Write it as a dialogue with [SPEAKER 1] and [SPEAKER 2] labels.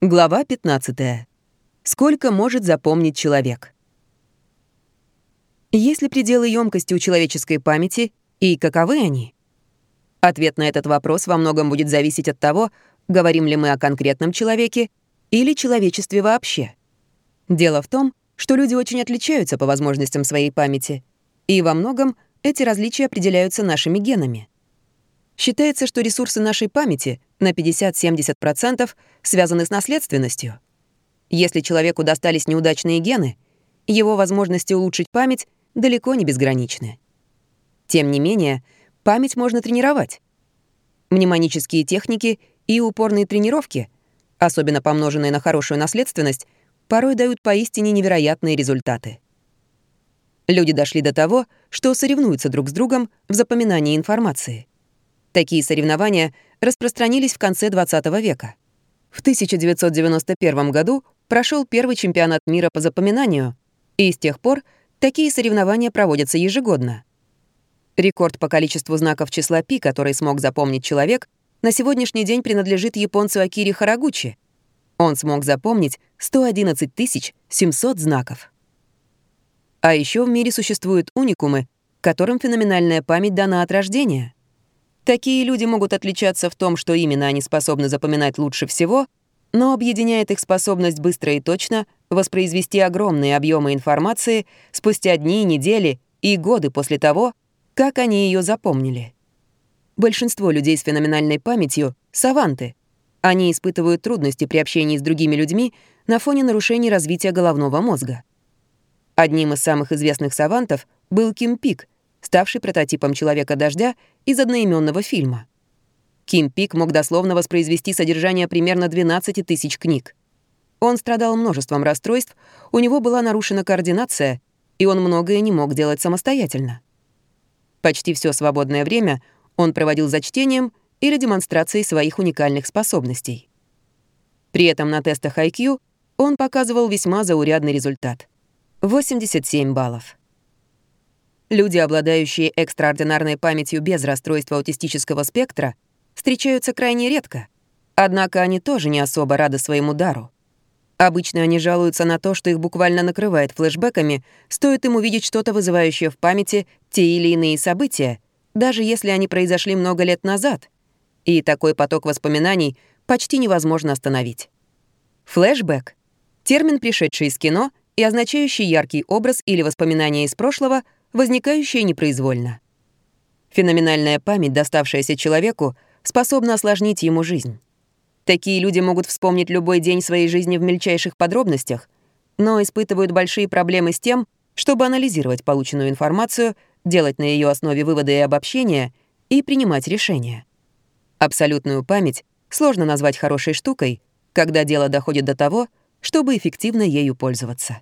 [SPEAKER 1] Глава 15. Сколько может запомнить человек? Есть ли пределы емкости у человеческой памяти и каковы они? Ответ на этот вопрос во многом будет зависеть от того, говорим ли мы о конкретном человеке или человечестве вообще. Дело в том, что люди очень отличаются по возможностям своей памяти, и во многом эти различия определяются нашими генами. Считается, что ресурсы нашей памяти на 50-70% связаны с наследственностью. Если человеку достались неудачные гены, его возможности улучшить память далеко не безграничны. Тем не менее, память можно тренировать. Мнемонические техники и упорные тренировки, особенно помноженные на хорошую наследственность, порой дают поистине невероятные результаты. Люди дошли до того, что соревнуются друг с другом в запоминании информации. Такие соревнования распространились в конце XX века. В 1991 году прошел первый чемпионат мира по запоминанию, и с тех пор такие соревнования проводятся ежегодно. Рекорд по количеству знаков числа пи, который смог запомнить человек, на сегодняшний день принадлежит японцу Акири Харагучи. Он смог запомнить 111 700 знаков. А еще в мире существуют уникумы, которым феноменальная память дана от рождения — Такие люди могут отличаться в том, что именно они способны запоминать лучше всего, но объединяет их способность быстро и точно воспроизвести огромные объемы информации спустя дни, недели и годы после того, как они ее запомнили. Большинство людей с феноменальной памятью — саванты. Они испытывают трудности при общении с другими людьми на фоне нарушений развития головного мозга. Одним из самых известных савантов был Ким Пик — ставший прототипом «Человека-дождя» из одноименного фильма. Ким Пик мог дословно воспроизвести содержание примерно 12 тысяч книг. Он страдал множеством расстройств, у него была нарушена координация, и он многое не мог делать самостоятельно. Почти все свободное время он проводил за чтением или демонстрацией своих уникальных способностей. При этом на тестах IQ он показывал весьма заурядный результат — 87 баллов. Люди, обладающие экстраординарной памятью без расстройства аутистического спектра, встречаются крайне редко. Однако они тоже не особо рады своему дару. Обычно они жалуются на то, что их буквально накрывает флешбеками, стоит им увидеть что-то, вызывающее в памяти те или иные события, даже если они произошли много лет назад. И такой поток воспоминаний почти невозможно остановить. Флешбэк — термин, пришедший из кино и означающий яркий образ или воспоминание из прошлого — возникающее непроизвольно. Феноменальная память, доставшаяся человеку, способна осложнить ему жизнь. Такие люди могут вспомнить любой день своей жизни в мельчайших подробностях, но испытывают большие проблемы с тем, чтобы анализировать полученную информацию, делать на ее основе выводы и обобщения и принимать решения. Абсолютную память сложно назвать хорошей штукой, когда дело доходит до того, чтобы эффективно ею пользоваться.